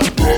rock, rock,